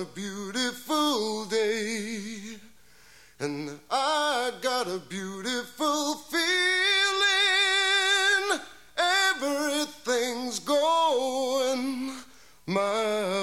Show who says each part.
Speaker 1: a beautiful day, and I got a beautiful feeling. Everything's going my